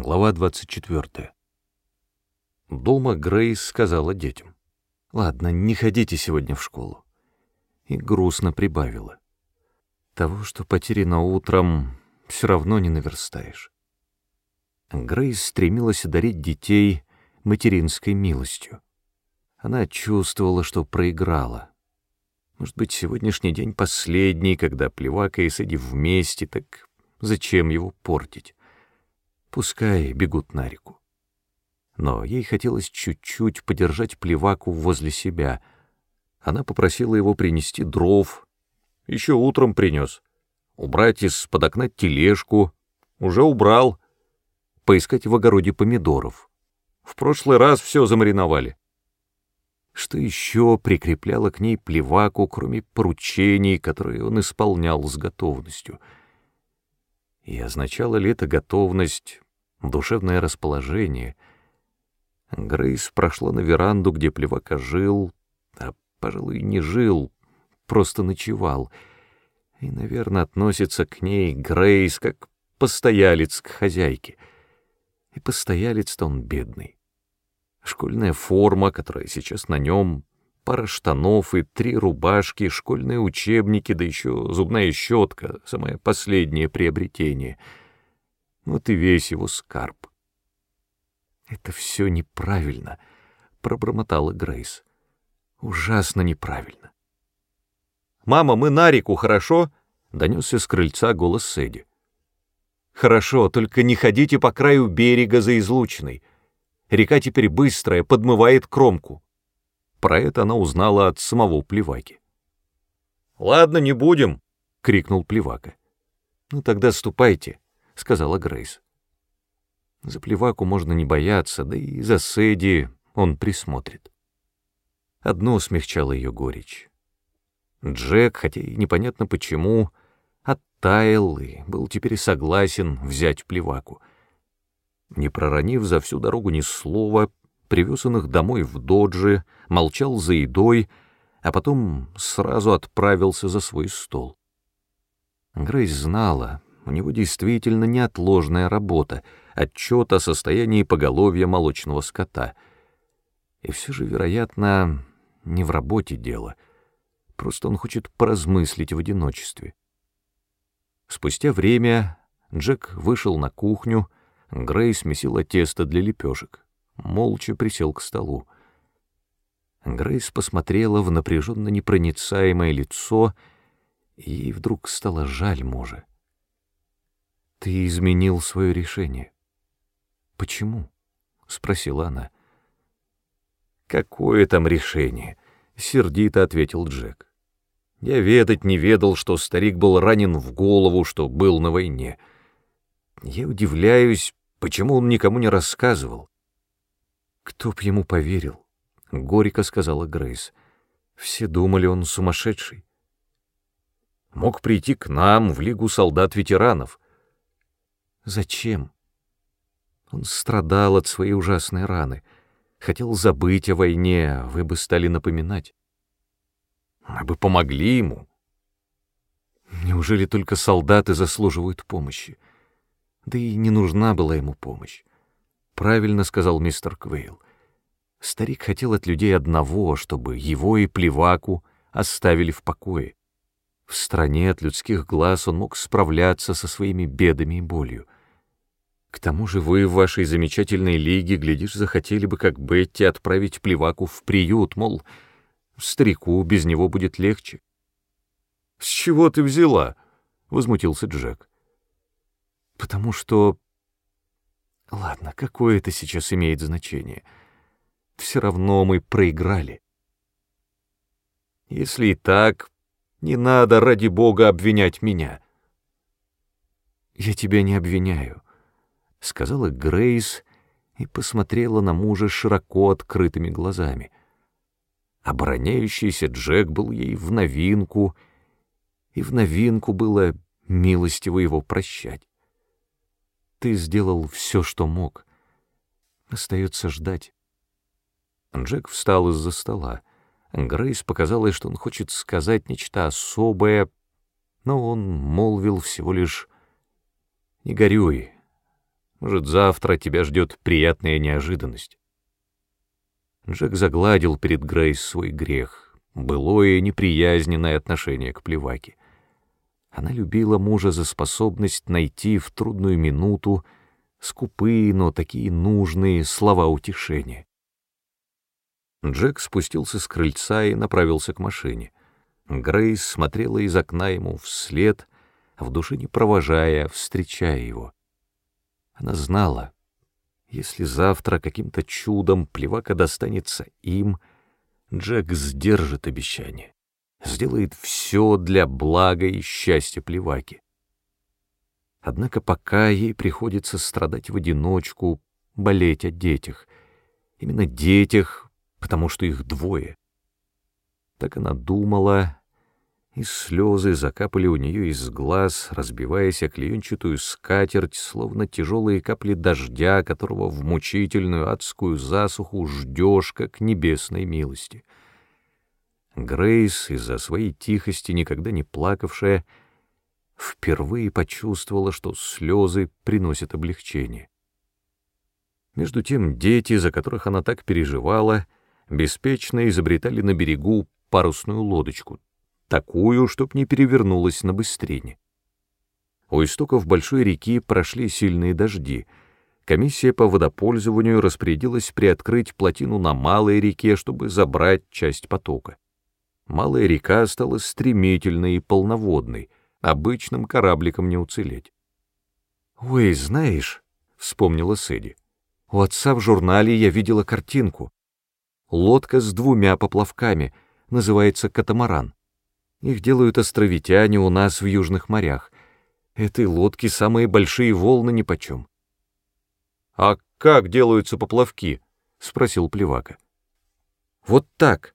Глава 24. Дома Грейс сказала детям. «Ладно, не ходите сегодня в школу». И грустно прибавила. «Того, что потеряно утром, все равно не наверстаешь». Грейс стремилась одарить детей материнской милостью. Она чувствовала, что проиграла. Может быть, сегодняшний день последний, когда Плевака и Сэдди вместе, так зачем его портить? Пускай бегут на реку. Но ей хотелось чуть-чуть подержать плеваку возле себя. Она попросила его принести дров. Еще утром принес. Убрать из-под окна тележку. Уже убрал. Поискать в огороде помидоров. В прошлый раз все замариновали. Что еще прикрепляло к ней плеваку, кроме поручений, которые он исполнял с готовностью — и означала ли это готовность, душевное расположение? Грейс прошла на веранду, где Плевака жил, а, пожалуй, не жил, просто ночевал, и, наверное, относится к ней Грейс как постоялец к хозяйке. И постоялец-то он бедный. Школьная форма, которая сейчас на нем, пара штанов и три рубашки, школьные учебники, да еще зубная щетка, самое последнее приобретение. Вот и весь его скарб. «Это все неправильно», — пробормотала Грейс. «Ужасно неправильно». «Мама, мы на реку, хорошо?» — донесся с крыльца голос Сэдди. «Хорошо, только не ходите по краю берега за излучиной. Река теперь быстрая, подмывает кромку». Про это она узнала от самого Плеваки. «Ладно, не будем!» — крикнул Плевака. «Ну тогда ступайте», — сказала Грейс. За Плеваку можно не бояться, да и за Сэдди он присмотрит. Одно смягчало ее горечь. Джек, хотя и непонятно почему, оттаял и был теперь согласен взять Плеваку. Не проронив за всю дорогу ни слова, привез он их домой в додже, молчал за едой, а потом сразу отправился за свой стол. Грейс знала, у него действительно неотложная работа, отчет о состоянии поголовья молочного скота. И все же, вероятно, не в работе дело, просто он хочет поразмыслить в одиночестве. Спустя время Джек вышел на кухню, Грейс месила тесто для лепешек молча присел к столу. Грейс посмотрела в напряженно непроницаемое лицо, и ей вдруг стало жаль мужа. «Ты изменил свое решение». «Почему?» — спросила она. «Какое там решение?» — сердито ответил Джек. «Я ведать не ведал, что старик был ранен в голову, что был на войне. Я удивляюсь, почему он никому не рассказывал. «Кто б ему поверил?» — горько сказала Грейс. «Все думали, он сумасшедший». «Мог прийти к нам, в Лигу солдат-ветеранов». «Зачем?» Он страдал от своей ужасной раны, хотел забыть о войне, а вы бы стали напоминать. Мы бы помогли ему. Неужели только солдаты заслуживают помощи? Да и не нужна была ему помощь. Правильно сказал мистер Квейл. Старик хотел от людей одного, чтобы его и плеваку оставили в покое. В стране от людских глаз он мог справляться со своими бедами и болью. К тому же вы в вашей замечательной лиге, глядишь, захотели бы, как Бетти, отправить плеваку в приют, мол, старику без него будет легче. — С чего ты взяла? — возмутился Джек. — Потому что Ладно, какое это сейчас имеет значение? Все равно мы проиграли. Если и так, не надо, ради бога, обвинять меня. Я тебя не обвиняю, — сказала Грейс и посмотрела на мужа широко открытыми глазами. Обороняющийся Джек был ей в новинку, и в новинку было милостиво его прощать. Ты сделал все, что мог. Остается ждать. Джек встал из-за стола. Грейс показалось, что он хочет сказать нечто особое, но он молвил всего лишь «Не горюй, Может, завтра тебя ждет приятная неожиданность. Джек загладил перед Грейс свой грех, былое неприязненное отношение к плеваке. Она любила мужа за способность найти в трудную минуту скупые, но такие нужные слова утешения. Джек спустился с крыльца и направился к машине. Грейс смотрела из окна ему вслед, в душе не провожая, встречая его. Она знала, если завтра каким-то чудом плевака достанется им, Джек сдержит обещание, сделает все для блага и счастья плеваки. Однако пока ей приходится страдать в одиночку, болеть о детях, именно детях, потому что их двое. Так она думала, и слезы закапали у нее из глаз, разбиваясь о клеенчатую скатерть, словно тяжелые капли дождя, которого в мучительную адскую засуху ждешь, как небесной милости. Грейс, из-за своей тихости никогда не плакавшая, впервые почувствовала, что слезы приносят облегчение. Между тем дети, за которых она так переживала, беспечно изобретали на берегу парусную лодочку, такую, чтоб не перевернулась на быстрине. У истоков большой реки прошли сильные дожди. Комиссия по водопользованию распорядилась приоткрыть плотину на малой реке, чтобы забрать часть потока. Малая река стала стремительной и полноводной, обычным корабликом не уцелеть. «Ой, знаешь», — вспомнила Сэдди, — «у отца в журнале я видела картинку. Лодка с двумя поплавками, называется «Катамаран». Их делают островитяне у нас в южных морях. Этой лодки самые большие волны нипочем. — А как делаются поплавки? — спросил Плевака. — Вот так.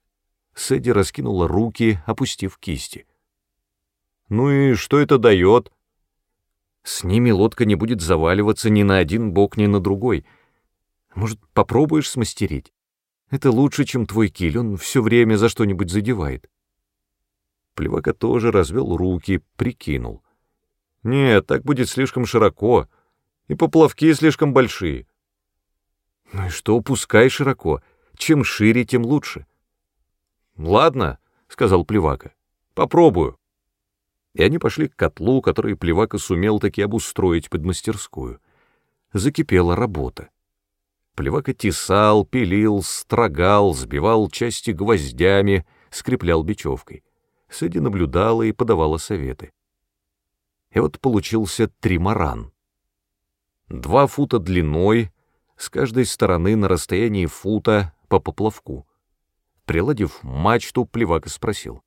Сэдди раскинула руки, опустив кисти. — Ну и что это дает? — С ними лодка не будет заваливаться ни на один бок, ни на другой. Может, попробуешь смастерить? Это лучше, чем твой киль, он все время за что-нибудь задевает. Плевака тоже развел руки, прикинул. Нет, так будет слишком широко, и поплавки слишком большие. Ну и что, пускай широко. Чем шире, тем лучше. Ладно, сказал Плевака, попробую. И они пошли к котлу, который Плевака сумел таки обустроить под мастерскую. Закипела работа. Плевака тесал, пилил, строгал, сбивал части гвоздями, скреплял бечевкой. Сэдди наблюдала и подавала советы. И вот получился тримаран. Два фута длиной, с каждой стороны на расстоянии фута по поплавку. Приладив мачту, Плевака спросил.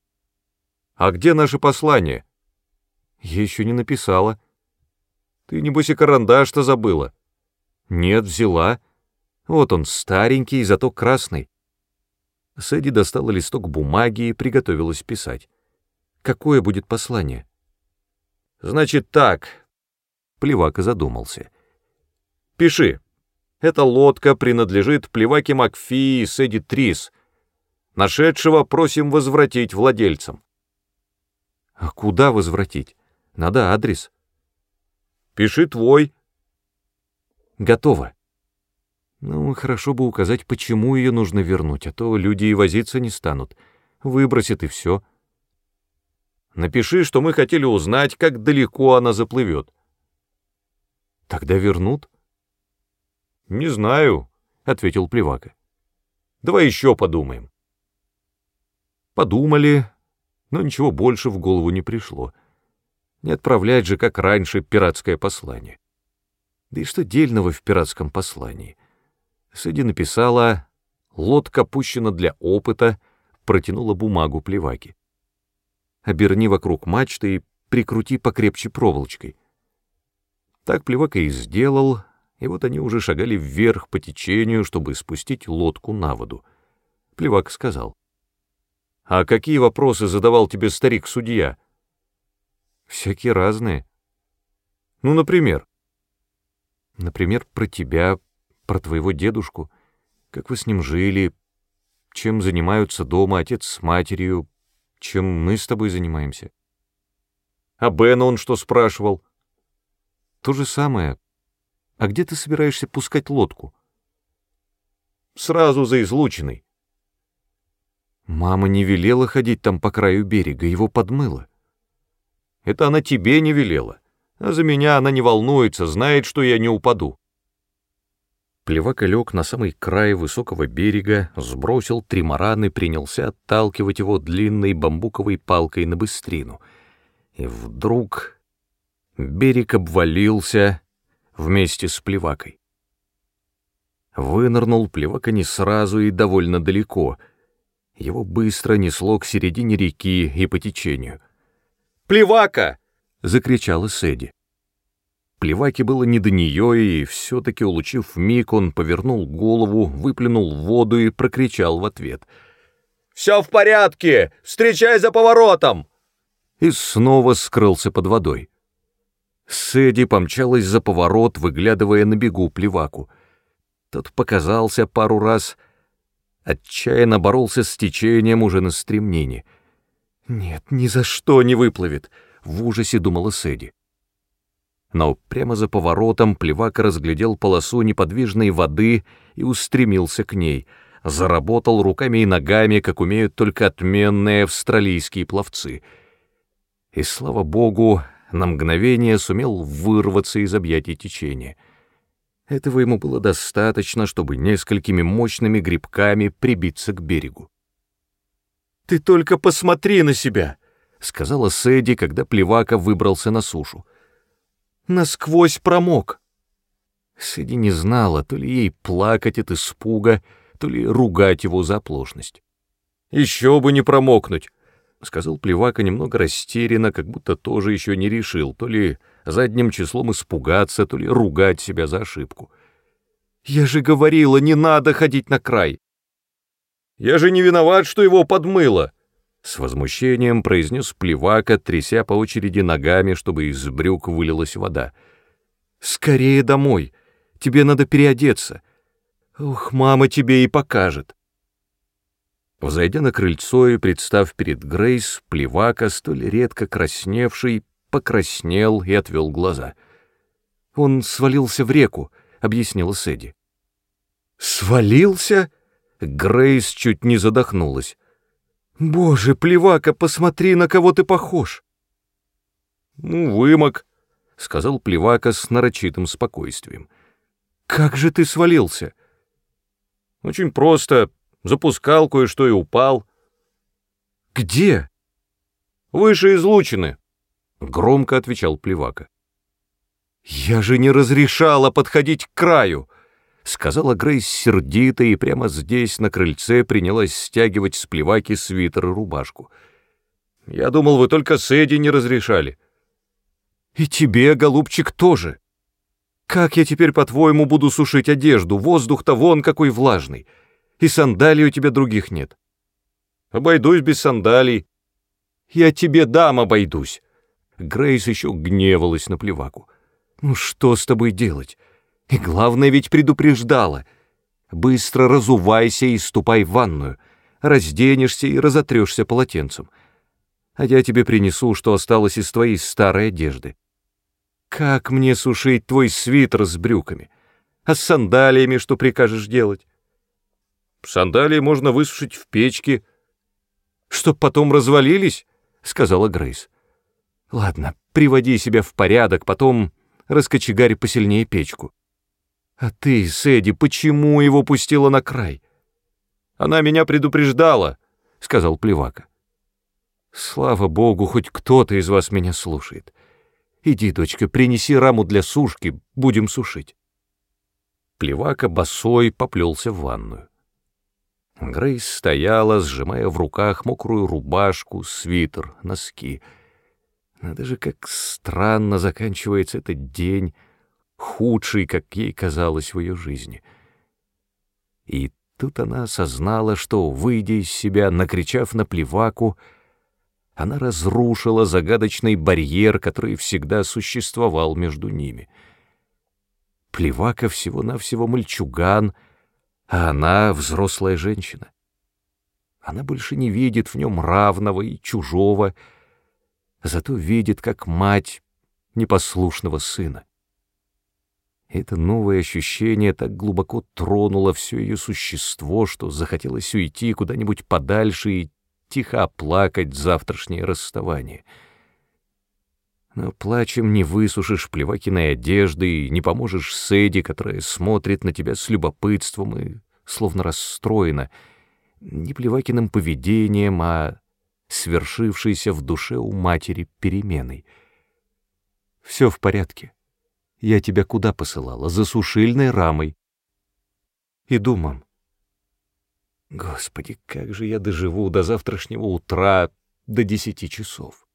«А где наше послание?» «Я еще не написала». «Ты, небось, и карандаш-то забыла?» «Нет, взяла. Вот он, старенький, зато красный». Сэдди достала листок бумаги и приготовилась писать. Какое будет послание? Значит так. Плевака задумался. Пиши. Эта лодка принадлежит Плеваке Макфи и Сэдди Трис. Нашедшего просим возвратить владельцам. А куда возвратить? Надо адрес. Пиши твой. Готово. Ну, хорошо бы указать, почему ее нужно вернуть, а то люди и возиться не станут. Выбросят и все. — Напиши, что мы хотели узнать, как далеко она заплывет. Тогда вернут? Не знаю, ответил Плевака. Давай еще подумаем. Подумали, но ничего больше в голову не пришло. Не отправлять же, как раньше, пиратское послание. Да и что дельного в пиратском послании? Сэдди написала «Лодка пущена для опыта», протянула бумагу Плеваке оберни вокруг мачты и прикрути покрепче проволочкой. Так Плевака и сделал, и вот они уже шагали вверх по течению, чтобы спустить лодку на воду. Плевак сказал. — А какие вопросы задавал тебе старик-судья? — Всякие разные. — Ну, например? — Например, про тебя, про твоего дедушку, как вы с ним жили, чем занимаются дома отец с матерью, чем мы с тобой занимаемся. А Бен он что спрашивал? То же самое. А где ты собираешься пускать лодку? Сразу за излучиной. Мама не велела ходить там по краю берега, его подмыло. Это она тебе не велела. А за меня она не волнуется, знает, что я не упаду. Плевака лег на самый край высокого берега, сбросил тримаран и принялся отталкивать его длинной бамбуковой палкой на быстрину. И вдруг берег обвалился вместе с плевакой. Вынырнул плевака не сразу и довольно далеко. Его быстро несло к середине реки и по течению. «Плевака!» — закричала Сэдди. Плеваке было не до нее, и все-таки, улучив миг, он повернул голову, выплюнул в воду и прокричал в ответ. «Все в порядке! Встречай за поворотом!» И снова скрылся под водой. Сэдди помчалась за поворот, выглядывая на бегу плеваку. Тот показался пару раз, отчаянно боролся с течением уже на стремнении. «Нет, ни за что не выплывет!» — в ужасе думала Сэдди. Но прямо за поворотом плевак разглядел полосу неподвижной воды и устремился к ней, заработал руками и ногами, как умеют только отменные австралийские пловцы. И, слава богу, на мгновение сумел вырваться из объятий течения. Этого ему было достаточно, чтобы несколькими мощными грибками прибиться к берегу. «Ты только посмотри на себя!» — сказала Сэдди, когда Плевака выбрался на сушу. «Насквозь промок!» Сэдди не знала, то ли ей плакать от испуга, то ли ругать его за оплошность. «Еще бы не промокнуть!» — сказал Плевака немного растерянно, как будто тоже еще не решил, то ли задним числом испугаться, то ли ругать себя за ошибку. «Я же говорила, не надо ходить на край!» «Я же не виноват, что его подмыло!» С возмущением произнес Плевака, тряся по очереди ногами, чтобы из брюк вылилась вода. «Скорее домой! Тебе надо переодеться! Ух, мама тебе и покажет!» Взойдя на крыльцо и представ перед Грейс, плевака, столь редко красневший, покраснел и отвел глаза. «Он свалился в реку», — объяснила Сэдди. «Свалился?» Грейс чуть не задохнулась. «Боже, плевака, посмотри, на кого ты похож!» «Ну, вымок», — сказал плевака с нарочитым спокойствием. «Как же ты свалился?» «Очень просто. Запускал кое-что и упал. Где? Выше излучины, громко отвечал Плевака. Я же не разрешала подходить к краю, сказала Грейс сердито и прямо здесь, на крыльце, принялась стягивать с Плеваки свитер и рубашку. Я думал, вы только с Эдди не разрешали. И тебе, голубчик, тоже. Как я теперь, по-твоему, буду сушить одежду? Воздух-то вон какой влажный и сандалий у тебя других нет. Обойдусь без сандалий. Я тебе дам обойдусь. Грейс еще гневалась на плеваку. Ну что с тобой делать? И главное ведь предупреждала. Быстро разувайся и ступай в ванную. Разденешься и разотрешься полотенцем. А я тебе принесу, что осталось из твоей старой одежды. Как мне сушить твой свитер с брюками? А с сандалиями что прикажешь делать? Сандалии можно высушить в печке. Чтоб потом развалились, — сказала Грейс. Ладно, приводи себя в порядок, потом раскочегарь посильнее печку. А ты, Сэдди, почему его пустила на край? Она меня предупреждала, — сказал Плевака. Слава богу, хоть кто-то из вас меня слушает. Иди, дочка, принеси раму для сушки, будем сушить. Плевака босой поплелся в ванную. Грейс стояла, сжимая в руках мокрую рубашку, свитер, носки. Надо же, как странно заканчивается этот день, худший, как ей казалось в ее жизни. И тут она осознала, что, выйдя из себя, накричав на плеваку, она разрушила загадочный барьер, который всегда существовал между ними. Плевака всего-навсего мальчуган — а она взрослая женщина. Она больше не видит в нем равного и чужого, зато видит как мать непослушного сына. Это новое ощущение так глубоко тронуло все ее существо, что захотелось уйти куда-нибудь подальше и тихо оплакать завтрашнее расставание. Но плачем не высушишь плевакиной одежды и не поможешь Сэдди, которая смотрит на тебя с любопытством и словно расстроена, не плевакиным поведением, а свершившейся в душе у матери переменой. Все в порядке. Я тебя куда посылала? За сушильной рамой. Иду, мам. Господи, как же я доживу до завтрашнего утра, до десяти часов.